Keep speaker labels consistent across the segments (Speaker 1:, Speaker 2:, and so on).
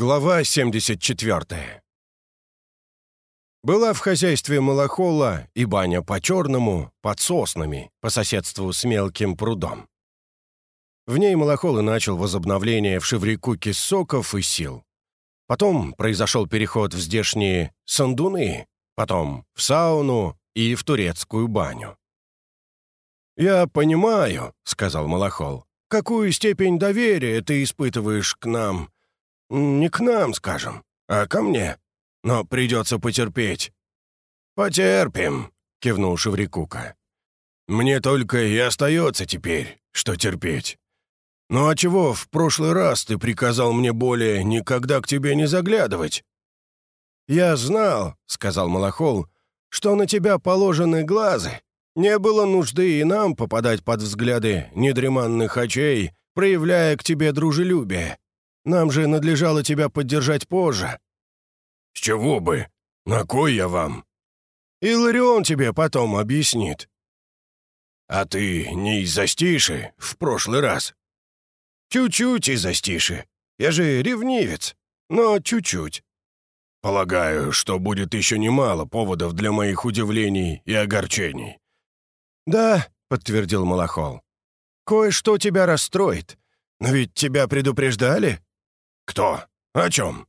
Speaker 1: Глава 74. Была в хозяйстве Малахола и баня по-черному, под соснами, по соседству с мелким прудом. В ней Малахол и начал возобновление в Шеврикуке соков и сил. Потом произошел переход в здешние сандуны, потом в сауну и в турецкую баню. «Я понимаю», — сказал Малахол, — «какую степень доверия ты испытываешь к нам, не к нам, скажем, а ко мне. Но придется потерпеть». «Потерпим», — кивнул Шеврикука. «Мне только и остается теперь, что терпеть. Ну а чего в прошлый раз ты приказал мне более никогда к тебе не заглядывать?» «Я знал», — сказал Малахол, — «что на тебя положены глазы. Не было нужды и нам попадать под взгляды недреманных очей, проявляя к тебе дружелюбие. Нам же надлежало тебя поддержать позже». «С чего бы? На кой я вам?» «Иларион тебе потом объяснит». «А ты не из застиши в прошлый раз?» «Чуть-чуть из застиши. Я же ревнивец, но чуть-чуть». «Полагаю, что будет еще немало поводов для моих удивлений и огорчений». «Да», — подтвердил Малахол. «Кое-что тебя расстроит. Но ведь тебя предупреждали?» «Кто? О чем?»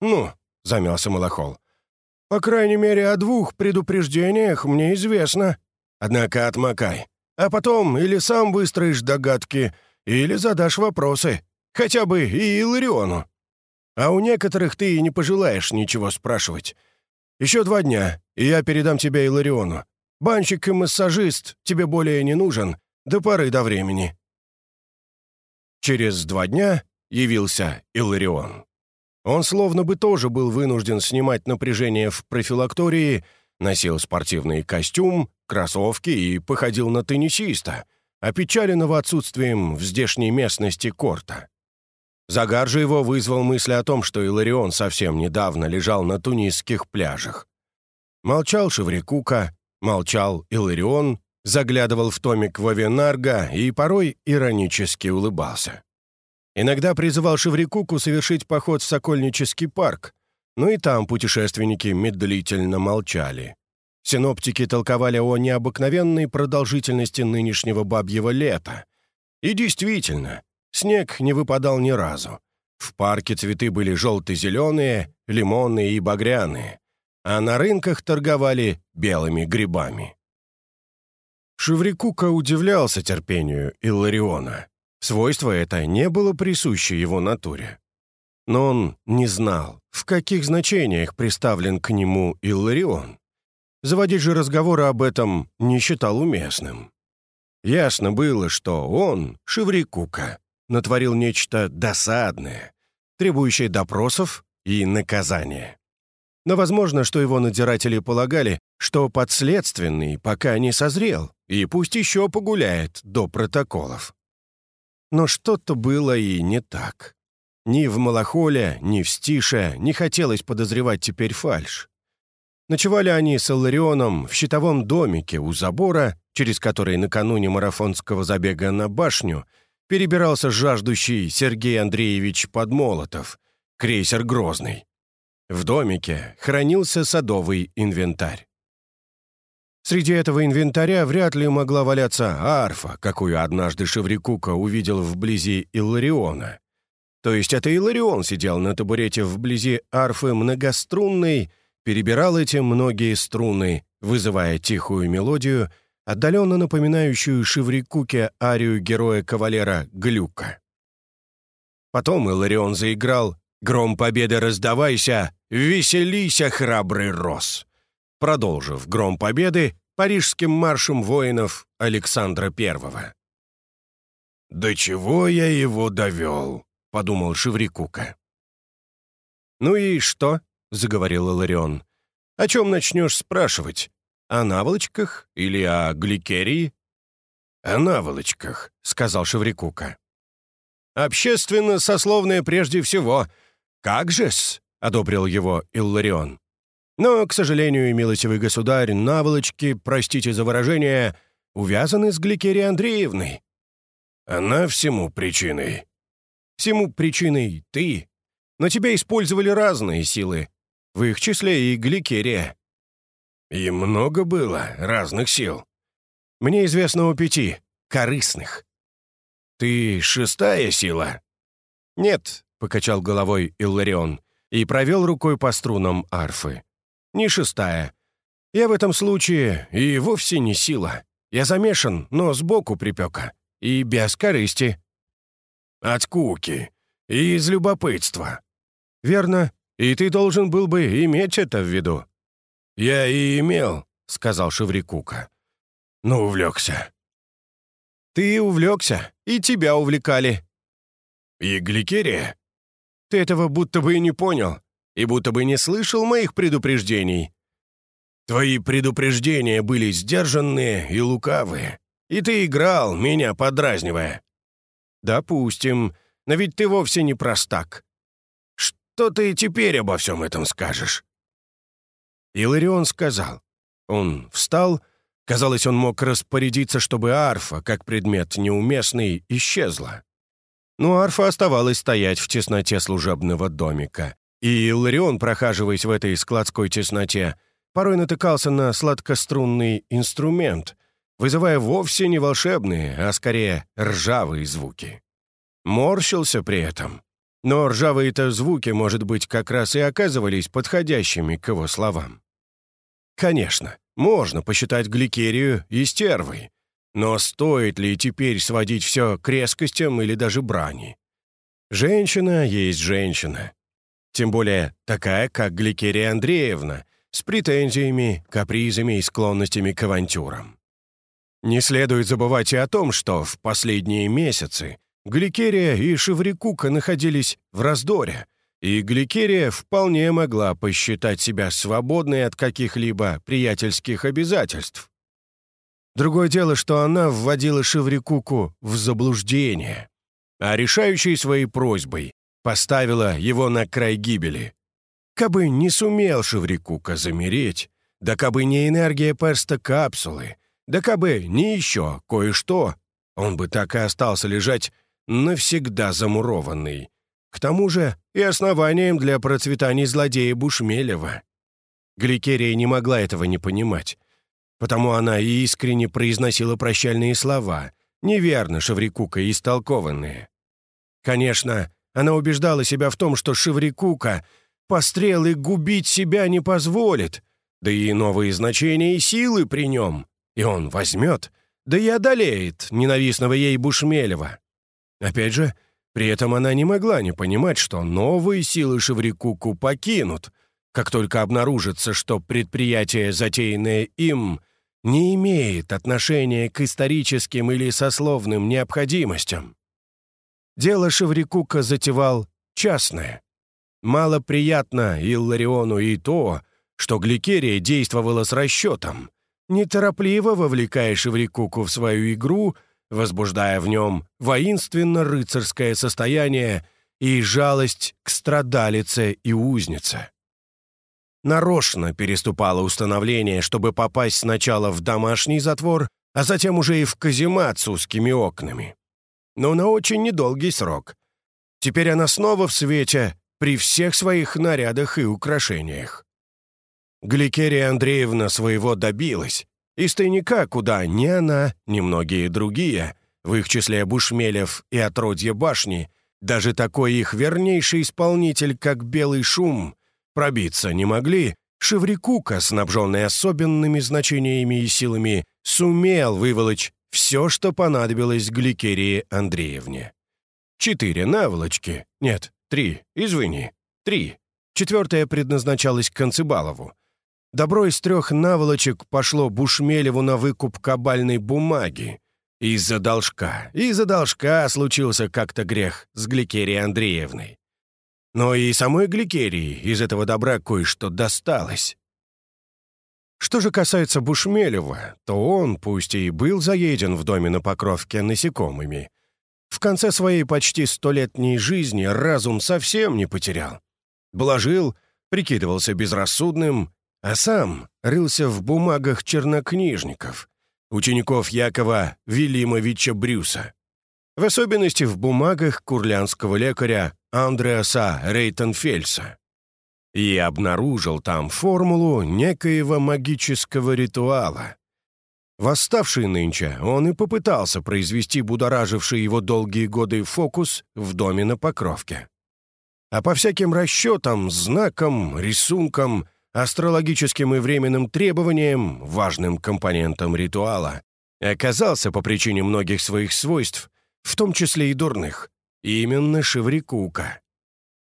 Speaker 1: «Ну», — замялся Малахол. «По крайней мере, о двух предупреждениях мне известно. Однако отмокай. А потом или сам выстроишь догадки, или задашь вопросы. Хотя бы и Илариону. А у некоторых ты и не пожелаешь ничего спрашивать. Еще два дня, и я передам тебя Илариону. Банщик и массажист тебе более не нужен, до поры до времени». Через два дня явился Илларион. Он словно бы тоже был вынужден снимать напряжение в профилактории, носил спортивный костюм, кроссовки и походил на теннисиста, опечаленного отсутствием в здешней местности корта. Загар же его вызвал мысль о том, что Иларион совсем недавно лежал на тунисских пляжах. Молчал Шеврикука, молчал Иларион, заглядывал в томик Вавенарга и порой иронически улыбался. Иногда призывал Шеврикуку совершить поход в Сокольнический парк, но и там путешественники медлительно молчали. Синоптики толковали о необыкновенной продолжительности нынешнего бабьего лета. И действительно, снег не выпадал ни разу. В парке цветы были желто-зеленые, лимонные и багряные, а на рынках торговали белыми грибами. Шеврикука удивлялся терпению Иллариона. Свойство это не было присуще его натуре. Но он не знал, в каких значениях приставлен к нему Илларион. Заводить же разговоры об этом не считал уместным. Ясно было, что он, Шеврикука, натворил нечто досадное, требующее допросов и наказания. Но возможно, что его надзиратели полагали, что подследственный пока не созрел, и пусть еще погуляет до протоколов. Но что-то было и не так. Ни в Малахоле, ни в Стише не хотелось подозревать теперь фальшь. Ночевали они с Илларионом в щитовом домике у забора, через который накануне марафонского забега на башню перебирался жаждущий Сергей Андреевич Подмолотов, крейсер «Грозный». В домике хранился садовый инвентарь. Среди этого инвентаря вряд ли могла валяться арфа, какую однажды Шеврикука увидел вблизи Иллариона. То есть это Илларион сидел на табурете вблизи арфы многострунной, перебирал эти многие струны, вызывая тихую мелодию, отдаленно напоминающую Шеврикуке арию героя-кавалера Глюка. Потом Илларион заиграл «Гром победы раздавайся, веселися, храбрый рос», продолжив «Гром победы» парижским маршем воинов Александра I. «До чего я его довел?» — подумал Шеврикука. «Ну и что?» — заговорил Иларион. «О чем начнешь спрашивать? О наволочках или о гликерии?» «О наволочках», — сказал Шеврикука. «Общественно-сословное прежде всего. Как же-с?» — одобрил его Илларион. Но, к сожалению, милостивый государь, наволочки, простите за выражение, увязаны с Гликерией Андреевной. Она всему причиной. Всему причиной ты. но тебя использовали разные силы, в их числе и гликерия». «И много было разных сил?» «Мне известно о пяти, корыстных». «Ты шестая сила?» «Нет», — покачал головой Илларион и провел рукой по струнам арфы. «Не шестая. Я в этом случае и вовсе не сила. Я замешан, но сбоку припека. И без корысти». «От скуки. И из любопытства». «Верно. И ты должен был бы иметь это в виду». «Я и имел», — сказал Шеврикука. «Но увлекся». «Ты увлекся, и тебя увлекали». «И гликерия?» «Ты этого будто бы и не понял, и будто бы не слышал моих предупреждений». «Твои предупреждения были сдержанные и лукавые, и ты играл, меня подразнивая». «Допустим, но ведь ты вовсе не простак. Что ты теперь обо всем этом скажешь?» Иларион сказал. Он встал. Казалось, он мог распорядиться, чтобы арфа, как предмет неуместный, исчезла. Но арфа оставалась стоять в тесноте служебного домика. И Иларион, прохаживаясь в этой складской тесноте, порой натыкался на сладкострунный инструмент, вызывая вовсе не волшебные, а скорее ржавые звуки. Морщился при этом, но ржавые-то звуки, может быть, как раз и оказывались подходящими к его словам. Конечно, можно посчитать гликерию и стервой, но стоит ли теперь сводить все к резкостям или даже брани? Женщина есть женщина. Тем более такая, как Гликерия Андреевна, с претензиями, капризами и склонностями к авантюрам. Не следует забывать и о том, что в последние месяцы Гликерия и Шеврикука находились в раздоре, и Гликерия вполне могла посчитать себя свободной от каких-либо приятельских обязательств. Другое дело, что она вводила Шеврикуку в заблуждение, а решающей своей просьбой поставила его на край гибели. Кабы не сумел Шеврикука замереть, да кабы не энергия перста капсулы, да кабы не еще кое-что, он бы так и остался лежать навсегда замурованный. К тому же и основанием для процветания злодея Бушмелева. Гликерия не могла этого не понимать. Потому она и искренне произносила прощальные слова, неверно Шеврикука истолкованные. Конечно, она убеждала себя в том, что Шеврикука пострелы губить себя не позволит, да и новые значения и силы при нем, и он возьмет, да и одолеет ненавистного ей Бушмелева. Опять же, при этом она не могла не понимать, что новые силы Шеврикуку покинут, как только обнаружится, что предприятие, затеянное им, не имеет отношения к историческим или сословным необходимостям. Дело Шеврикука затевал частное. Мало приятно Иллариону и то, что Гликерия действовала с расчетом, неторопливо вовлекая Шеврикуку в свою игру возбуждая в нем воинственно-рыцарское состояние и жалость к страдалице и узнице. Нарочно переступала установление, чтобы попасть сначала в домашний затвор, а затем уже и в каземат с узкими окнами. Но на очень недолгий срок. Теперь она снова в свете, при всех своих нарядах и украшениях. Гликерия Андреевна своего добилась, из тайника, куда ни она, ни многие другие, в их числе Бушмелев и отродье башни, даже такой их вернейший исполнитель, как Белый Шум, пробиться не могли, Шеврикука, снабженный особенными значениями и силами, сумел выволочь все, что понадобилось Гликерии Андреевне. Четыре наволочки. Нет, три, извини, три. Четвертая предназначалась Концебалову. Добро из трех наволочек пошло Бушмелеву на выкуп кабальной бумаги. Из-за должка, из-за должка случился как-то грех с Гликерией Андреевной. Но и самой Гликерии из этого добра кое-что досталось. Что же касается Бушмелева, то он, пусть и был заеден в доме на Покровке насекомыми, в конце своей почти столетней жизни разум совсем не потерял. Блажил, прикидывался безрассудным а сам рылся в бумагах чернокнижников, учеников Якова Вильямовича Брюса. В особенности в бумагах курлянского лекаря Андреаса Рейтенфельса и обнаружил там формулу некоего магического ритуала. Восставший нынче, он и попытался произвести будораживший его долгие годы фокус в доме на Покровке. А по всяким расчетам, знакам, рисункам, астрологическим и временным требованиям, важным компонентом ритуала, оказался по причине многих своих свойств, в том числе и дурных, именно Шеврикука.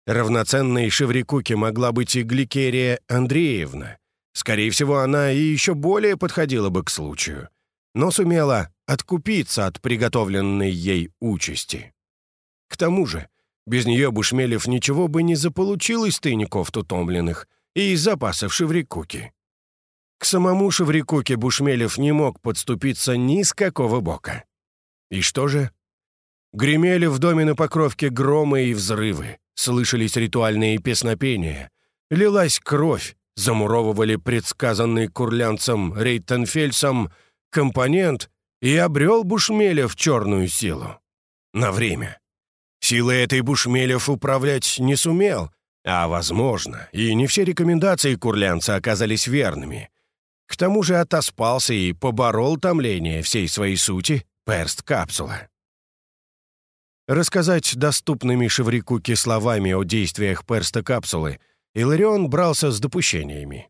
Speaker 1: Равноценной Шеврикуке могла быть и Гликерия Андреевна. Скорее всего, она и еще более подходила бы к случаю, но сумела откупиться от приготовленной ей участи. К тому же, без нее Бушмелев ничего бы не заполучил из тайников тутомленных и из запасов Шеврикуки. К самому Шеврикуке Бушмелев не мог подступиться ни с какого бока. И что же? Гремели в доме на Покровке громы и взрывы. Слышались ритуальные песнопения. Лилась кровь, замуровывали предсказанный курлянцем Рейтенфельсом компонент и обрел Бушмелев черную силу. На время. Силой этой Бушмелев управлять не сумел, а, возможно, и не все рекомендации курлянца оказались верными. К тому же отоспался и поборол томление всей своей сути перст-капсула. Рассказать доступными Шеврикуке словами о действиях перста капсулы Иларион брался с допущениями.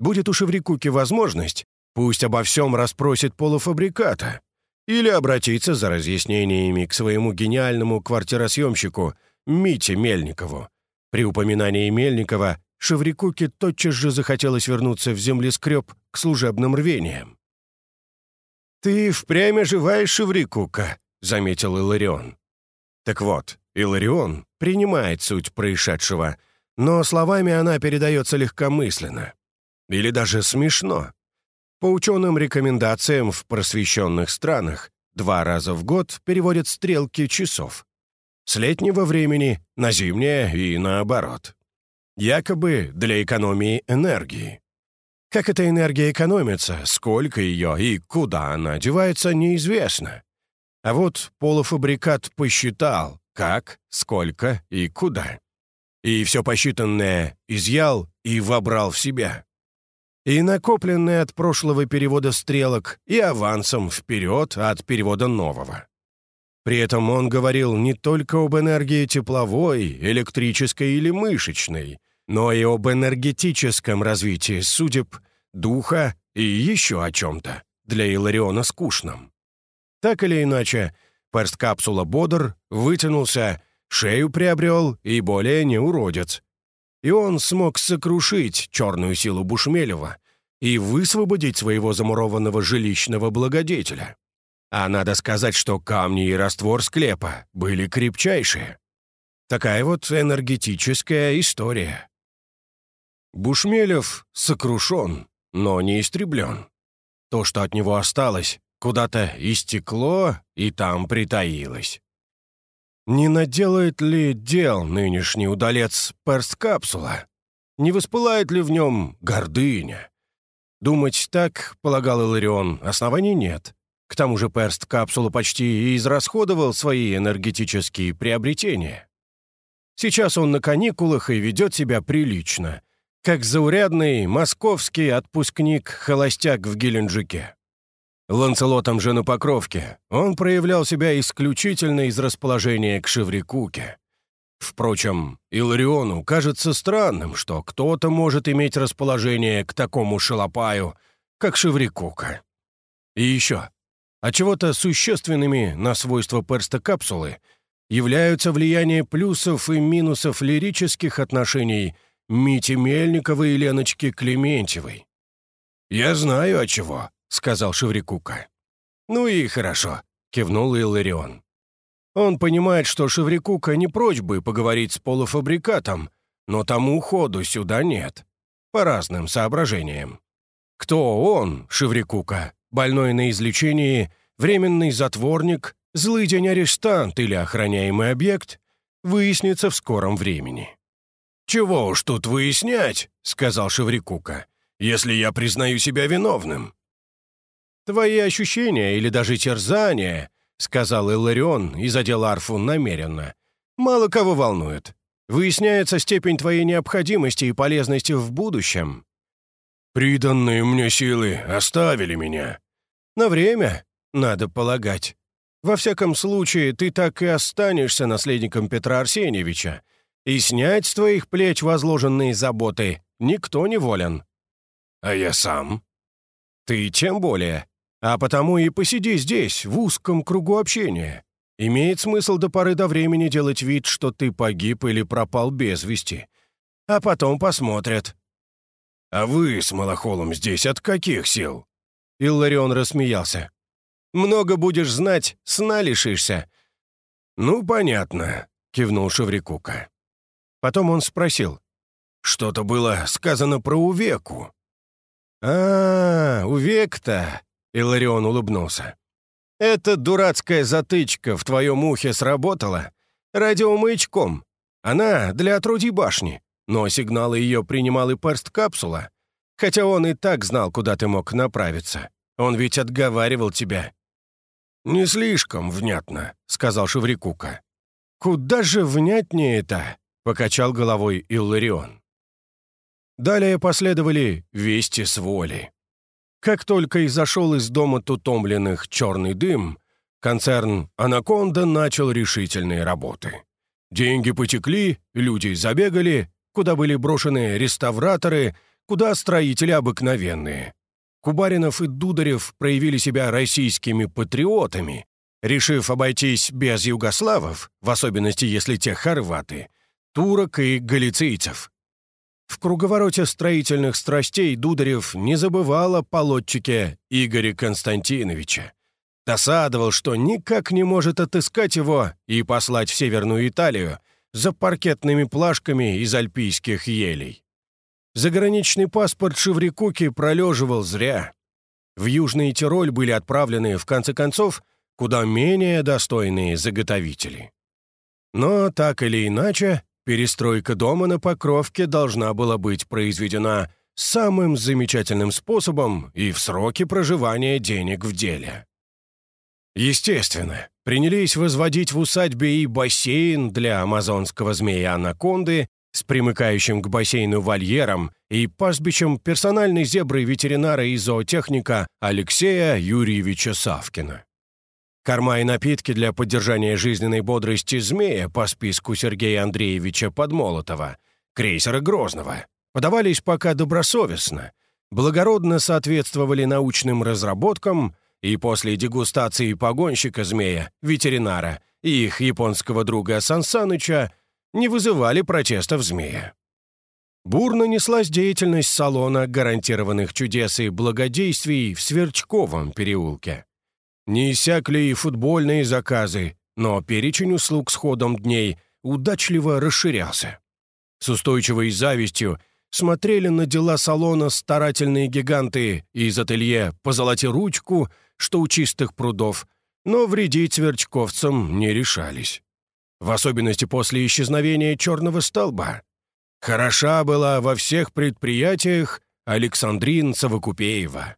Speaker 1: Будет у Шеврикуки возможность, пусть обо всем расспросит полуфабриката или обратиться за разъяснениями к своему гениальному квартиросъемщику Мите Мельникову. При упоминании Мельникова Шеврикуке тотчас же захотелось вернуться в землескреб к служебным рвениям. «Ты впрямь оживаешь, Шеврикука», — заметил Иларион. Так вот, Иларион принимает суть происшедшего, но словами она передается легкомысленно. Или даже смешно. По ученым рекомендациям в просвещенных странах два раза в год переводят стрелки часов. С летнего времени на зимнее и наоборот. Якобы для экономии энергии. Как эта энергия экономится, сколько ее и куда она девается, неизвестно. А вот полуфабрикат посчитал, как, сколько и куда. И все посчитанное изъял и вобрал в себя. И накопленное от прошлого перевода стрелок, и авансом вперед от перевода нового. При этом он говорил не только об энергии тепловой, электрической или мышечной, но и об энергетическом развитии судеб, духа и еще о чем-то, для Илариона скучном. Так или иначе, перст-капсула бодр, вытянулся, шею приобрел и более не уродец. И он смог сокрушить черную силу Бушмелева и высвободить своего замурованного жилищного благодетеля. А надо сказать, что камни и раствор склепа были крепчайшие. Такая вот энергетическая история. Бушмелев сокрушен, но не истреблен. То, что от него осталось, куда-то истекло и там притаилось. Не наделает ли дел нынешний удалец перст-капсула? Не воспылает ли в нем гордыня? Думать так, полагал Иларион, оснований нет. К тому же перст-капсула почти израсходовал свои энергетические приобретения. Сейчас он на каникулах и ведет себя прилично, как заурядный московский отпускник-холостяк в Геленджике. Ланцелотом же на Покровке он проявлял себя исключительно из расположения к Шеврикуке. Впрочем, Илариону кажется странным, что кто-то может иметь расположение к такому шалопаю, как Шеврикука. И еще, а чего-то существенными на свойства перста капсулы являются влияние плюсов и минусов лирических отношений Мити Мельникова и Леночки Клементьевой. «Я знаю, от чего», — сказал Шеврикука. «Ну и хорошо», — кивнул Илларион. Он понимает, что Шеврикука не прочь бы поговорить с полуфабрикатом, но тому ходу сюда нет. По разным соображениям. Кто он, Шеврикука, больной на излечении, временный затворник, злый день-арестант или охраняемый объект, выяснится в скором времени. «Чего уж тут выяснять», — сказал Шеврикука, «если я признаю себя виновным. «Твои ощущения или даже терзания», — сказал Илларион и задел арфу намеренно, «мало кого волнует. Выясняется степень твоей необходимости и полезности в будущем. Приданные мне силы оставили меня. На время, надо полагать. Во всяком случае, ты так и останешься наследником Петра Арсеньевича, и снять с твоих плеч возложенные заботы никто не волен. А я сам? Ты тем более. А потому и посиди здесь, в узком кругу общения. Имеет смысл до поры до времени делать вид, что ты погиб или пропал без вести. А потом посмотрят. «А вы с Малахолом здесь от каких сил?» Илларион рассмеялся. «Много будешь знать, сна лишишься». «Ну, понятно», — кивнул Шеврикука. Потом он спросил. «Что-то было сказано про Увеку». «А, Увек-то», — Иларион улыбнулся. «Эта дурацкая затычка в твоем ухе сработала радиомаячком. Она для отруди башни, но сигналы ее принимал и перст-капсула. Хотя он и так знал, куда ты мог направиться. Он ведь отговаривал тебя». «Не слишком внятно», — сказал Шеврикука. «Куда же внятнее это?» — покачал головой Илларион. Далее последовали вести с воли. Как только изошел из дома тутомленных черный дым, концерн «Анаконда» начал решительные работы. Деньги потекли, люди забегали, куда были брошены реставраторы, куда строители обыкновенные. Кубаринов и Дударев проявили себя российскими патриотами, решив обойтись без югославов, в особенности если те хорваты, турок и галицийцев. В круговороте строительных страстей Дударев не забывал о полотчике Игоре Константиновича. Досадовал, что никак не может отыскать его и послать в Северную Италию за паркетными плашками из альпийских елей. Заграничный паспорт Шеврикуки пролеживал зря. В Южный Тироль были отправлены, в конце концов, куда менее достойные заготовители. Но так или иначе, Перестройка дома на Покровке должна была быть произведена самым замечательным способом и в сроки проживания денег в деле. Естественно, принялись возводить в усадьбе и бассейн для амазонского змея-анаконды с примыкающим к бассейну вольером и пастбищем персональной зебры ветеринара и зоотехника Алексея Юрьевича Савкина. Корма и напитки для поддержания жизненной бодрости «Змея» по списку Сергея Андреевича Подмолотова, крейсера Грозного, подавались пока добросовестно, благородно соответствовали научным разработкам и после дегустации погонщика «Змея», ветеринара и их японского друга Сансаныча не вызывали протестов «Змея». Бурно неслась деятельность салона гарантированных чудес и благодействий в Сверчковом переулке. Не иссякли и футбольные заказы, но перечень услуг с ходом дней удачливо расширялся. С устойчивой завистью смотрели на дела салона старательные гиганты из ателье «Позолоти ручку», что у чистых прудов, но вредить сверчковцам не решались. В особенности после исчезновения черного столба. Хороша была во всех предприятиях Александрин Совокупеева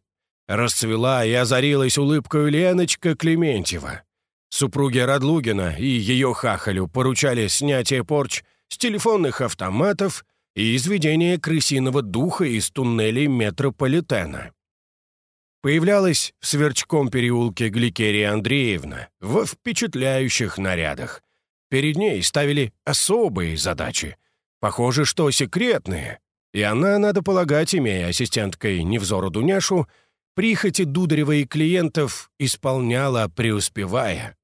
Speaker 1: расцвела и озарилась улыбкой Леночка Клементьева. Супруги Радлугина и ее хахалю поручали снятие порч с телефонных автоматов и изведение крысиного духа из туннелей метрополитена. Появлялась в Сверчком переулке Гликерия Андреевна во впечатляющих нарядах. Перед ней ставили особые задачи, похоже, что секретные, и она, надо полагать, имея ассистенткой Невзору Дуняшу, прихоти Дударева и клиентов исполняла, преуспевая.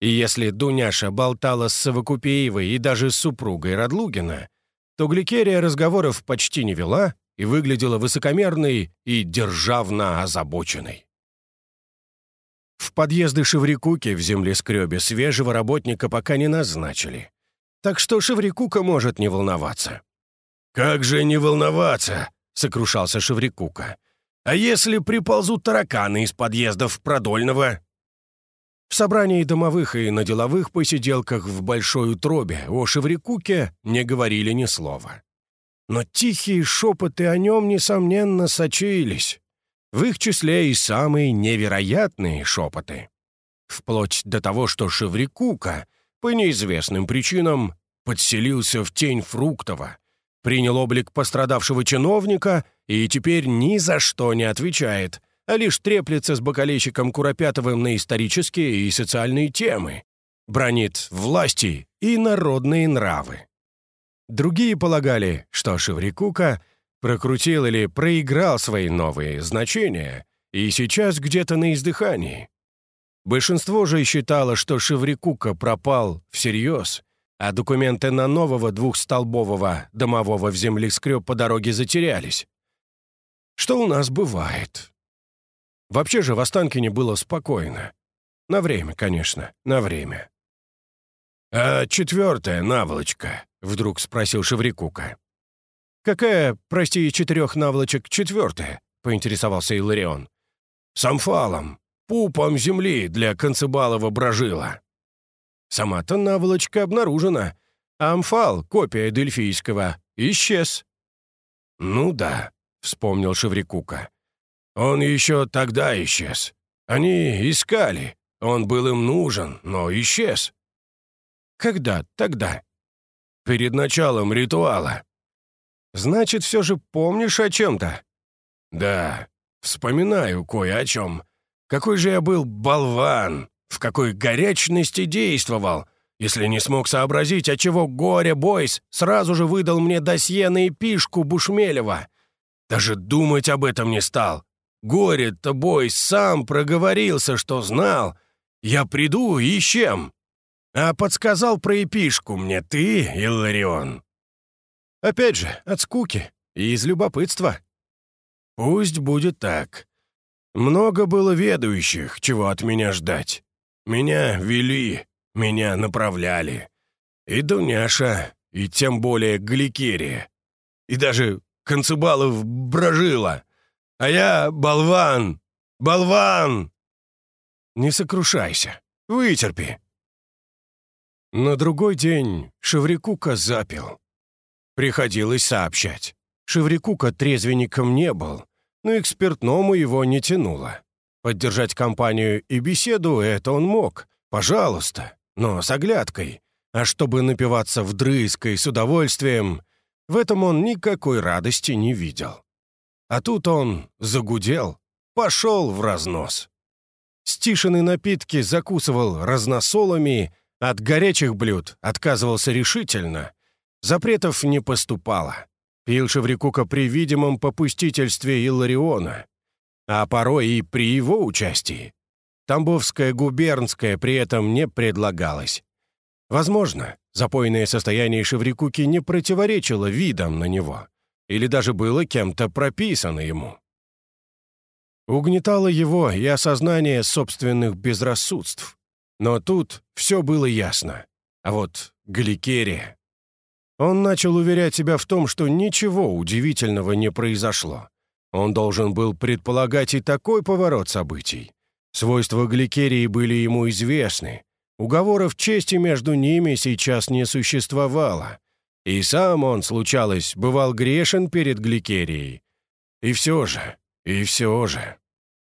Speaker 1: И если Дуняша болтала с Совокупеевой и даже с супругой Радлугина, то Гликерия разговоров почти не вела и выглядела высокомерной и державно озабоченной. В подъезды Шеврикуки в землескребе свежего работника пока не назначили. Так что Шеврикука может не волноваться. «Как же не волноваться?» — сокрушался Шеврикука. А если приползут тараканы из подъездов Продольного?» В собрании домовых и на деловых посиделках в Большой Утробе о Шеврикуке не говорили ни слова. Но тихие шепоты о нем, несомненно, сочились. В их числе и самые невероятные шепоты. Вплоть до того, что Шеврикука, по неизвестным причинам, подселился в тень Фруктова, принял облик пострадавшего чиновника и теперь ни за что не отвечает, а лишь треплется с бокалейщиком Куропятовым на исторические и социальные темы, бронит власти и народные нравы. Другие полагали, что Шеврикука прокрутил или проиграл свои новые значения и сейчас где-то на издыхании. Большинство же считало, что Шеврикука пропал всерьез, а документы на нового двухстолбового домового в землескреб по дороге затерялись. Что у нас бывает. Вообще же в Останкине было спокойно. На время, конечно, на время. «А четвертая наволочка?» — вдруг спросил Шеврикука. «Какая, прости, четырех наволочек четвертая?» — поинтересовался Иларион. «С амфалом, пупом земли для концебалова брожила». «Сама-то наволочка обнаружена, а амфал, копия дельфийского, исчез». «Ну да», — вспомнил Шеврикука. «Он еще тогда исчез. Они искали. Он был им нужен, но исчез». «Когда тогда?» «Перед началом ритуала». «Значит, все же помнишь о чем-то?» «Да, вспоминаю кое о чем. Какой же я был болван, в какой горячности действовал, если не смог сообразить, отчего горе Бойс сразу же выдал мне досье на эпишку Бушмелева. Даже думать об этом не стал. Горе-то Бойс сам проговорился, что знал. Я приду и чем? А подсказал про эпишку мне ты, Илларион. Опять же, от скуки и из любопытства. Пусть будет так. Много было ведущих, чего от меня ждать. Меня вели, меня направляли. И Дуняша, и тем более Гликерия. И даже Концебалов брожила. А я болван, болван. Не сокрушайся, вытерпи. На другой день Шеврикука запил. Приходилось сообщать. Шеврикука трезвенником не был, но спиртному его не тянуло. Поддержать компанию и беседу это он мог, пожалуйста, но с оглядкой. А чтобы напиваться вдрызгой с удовольствием, в этом он никакой радости не видел. А тут он загудел, пошел в разнос. Стишины напитки закусывал разносолами, от горячих блюд отказывался решительно. Запретов не поступало. Пил Шеврикука при видимом попустительстве Иллариона, а порой и при его участии. Тамбовская губернская при этом не предлагалась. Возможно, запойное состояние Шеврикуки не противоречило видам на него, или даже было кем-то прописано ему. Угнетало его и осознание собственных безрассудств. Но тут все было ясно. А вот Гликерия... Он начал уверять себя в том, что ничего удивительного не произошло. Он должен был предполагать и такой поворот событий. Свойства Гликерии были ему известны. Уговоров чести между ними сейчас не существовало. И сам он, случалось, бывал грешен перед Гликерией. И все же, и все же.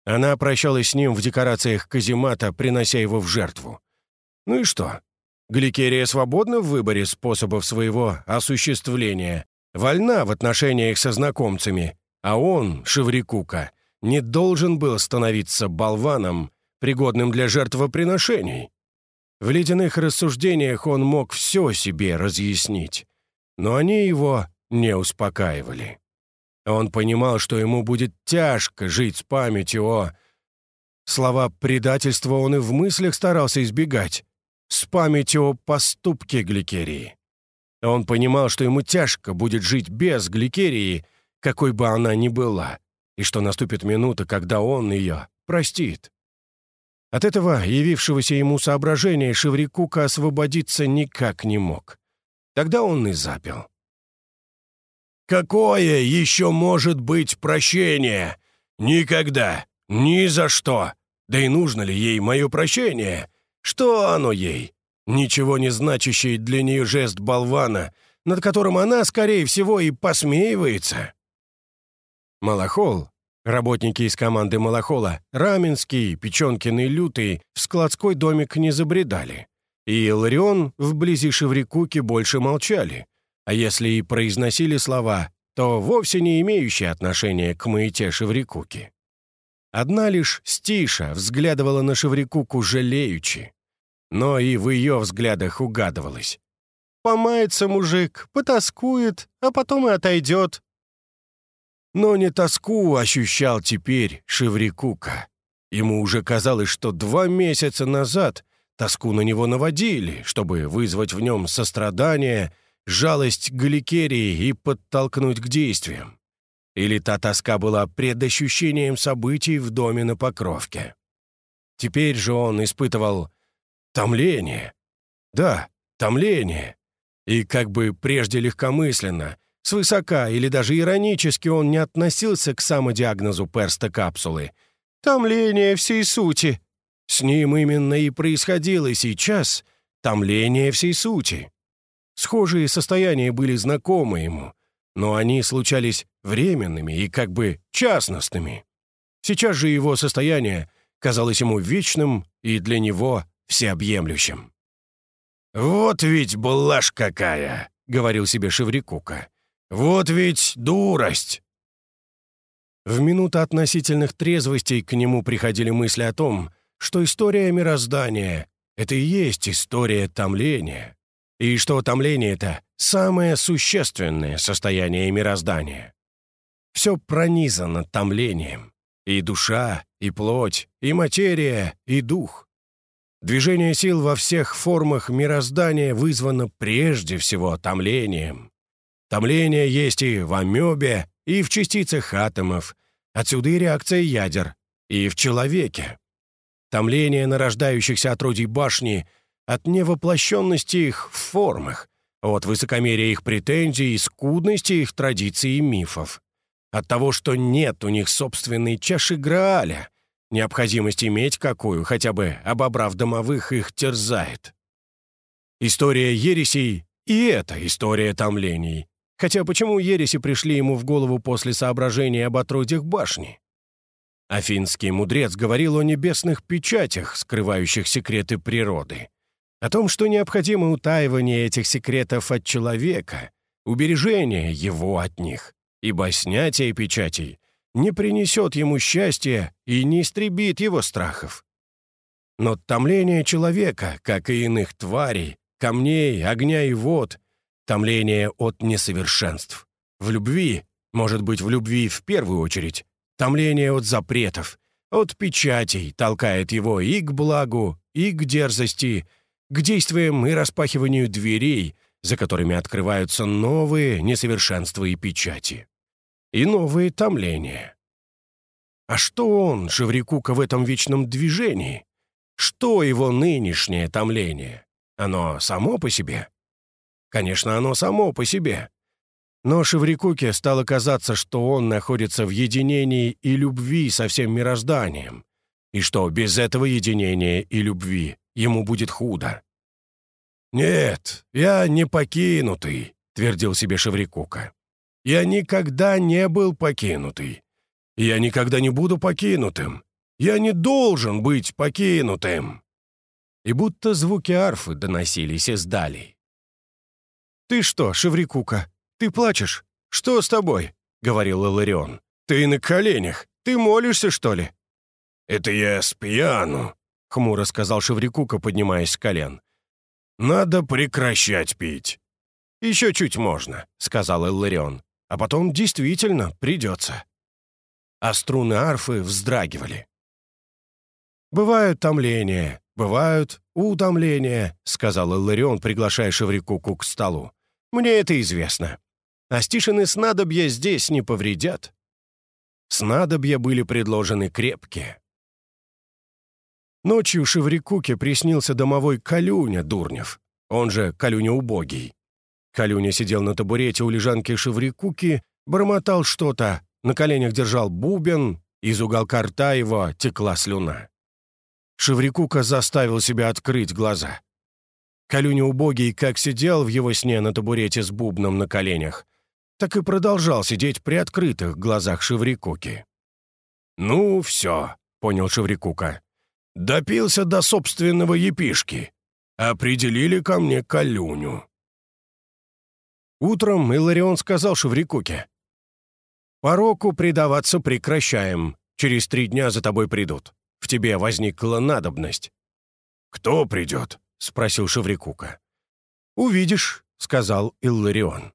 Speaker 1: Она прощалась с ним в декорациях каземата, принося его в жертву. Ну и что? Гликерия свободна в выборе способов своего осуществления, вольна в отношениях со знакомцами, а он, Шеврикука, не должен был становиться болваном, пригодным для жертвоприношений. В ледяных рассуждениях он мог все себе разъяснить, но они его не успокаивали. Он понимал, что ему будет тяжко жить с памятью о... Слова предательства он и в мыслях старался избегать, с памятью о поступке Гликерии. Он понимал, что ему тяжко будет жить без Гликерии, какой бы она ни была, и что наступит минута, когда он ее простит. От этого явившегося ему соображения Шеврикука освободиться никак не мог. Тогда он и запил. «Какое еще может быть прощение? Никогда! Ни за что! Да и нужно ли ей мое прощение? Что оно ей? Ничего не значащий для нее жест болвана, над которым она, скорее всего, и посмеивается. Малахол, работники из команды Малахола, Раменский, Печенкин и Лютый в складской домик не забредали. и Иларион вблизи Шеврикуки больше молчали, а если и произносили слова, то вовсе не имеющие отношения к маяте Шеврикуки. Одна лишь Стиша взглядывала на Шеврикуку жалеючи, но и в ее взглядах угадывалось. «Помается мужик, потаскует, а потом и отойдет». Но не тоску ощущал теперь Шеврикука. Ему уже казалось, что два месяца назад тоску на него наводили, чтобы вызвать в нем сострадание, жалость Галикерии и подтолкнуть к действиям. Или та тоска была предощущением событий в доме на Покровке. Теперь же он испытывал томление. Да, томление. И как бы прежде легкомысленно, свысока или даже иронически он не относился к самодиагнозу перста капсулы. Томление всей сути. С ним именно и происходило сейчас томление всей сути. Схожие состояния были знакомы ему, но они случались временными и как бы частностными. Сейчас же его состояние казалось ему вечным и для него всеобъемлющим. «Вот ведь блажь какая!» — говорил себе Шеврикука. «Вот ведь дурость!» В минуты относительных трезвостей к нему приходили мысли о том, что история мироздания — это и есть история томления, и что томление — это самое существенное состояние мироздания. Все пронизано томлением. И душа, и плоть, и материя, и дух. Движение сил во всех формах мироздания вызвано прежде всего томлением. Томление есть и в амебе, и в частицах атомов, отсюда и реакция ядер, и в человеке. Томление нарождающихся отродий башни от невоплощенности их в формах, от высокомерия их претензий и скудности их традиций и мифов. От того, что нет у них собственной чаши Грааля, необходимость иметь какую, хотя бы обобрав домовых, их терзает. История ересей и это история томлений. Хотя почему ереси пришли ему в голову после соображения об отродьях башни? Афинский мудрец говорил о небесных печатях, скрывающих секреты природы о том, что необходимо утаивание этих секретов от человека, убережение его от них, ибо снятие печатей не принесет ему счастья и не истребит его страхов. Но томление человека, как и иных тварей, камней, огня и вод, томление от несовершенств. В любви, может быть, в любви в первую очередь, томление от запретов, от печатей толкает его и к благу, и к дерзости, к действиям и распахиванию дверей, за которыми открываются новые несовершенства и печати. И новые томления. А что он, Шеврикука, в этом вечном движении? Что его нынешнее томление? Оно само по себе? Конечно, оно само по себе. Но Шеврикуке стало казаться, что он находится в единении и любви со всем мирозданием, и что без этого единения и любви ему будет худо. «Нет, я не покинутый», — твердил себе Шеврикука. «Я никогда не был покинутый. Я никогда не буду покинутым. Я не должен быть покинутым». И будто звуки арфы доносились издали. «Ты что, Шеврикука, ты плачешь? Что с тобой?» — говорил Иларион. «Ты на коленях. Ты молишься, что ли?» «Это я с пьяну», — хмуро сказал Шеврикука, поднимаясь с колен. «Надо прекращать пить». «Еще чуть можно», — сказал Илларион. «А потом действительно придется». А струны арфы вздрагивали. «Бывают томления, бывают утомления», — сказал Илларион, приглашая Шеврикуку к столу. «Мне это известно. А стишины снадобья здесь не повредят». Снадобья были предложены крепкие. Ночью Шеврикуке приснился домовой Калюня Дурнев, он же Калюня Убогий. Калюня сидел на табурете у лежанки Шеврикуки, бормотал что-то, на коленях держал бубен, из уголка рта его текла слюна. Шеврикука заставил себя открыть глаза. Калюня убогий как сидел в его сне на табурете с бубном на коленях, так и продолжал сидеть при открытых глазах Шеврикуки. «Ну, все», — понял Шеврикука. «Допился до собственного епишки. Определили ко мне Калюню». Утром Иларион сказал Шеврикуке. «Пороку предаваться прекращаем. Через три дня за тобой придут. В тебе возникла надобность». «Кто придет?» — спросил Шеврикука. «Увидишь», — сказал Илларион.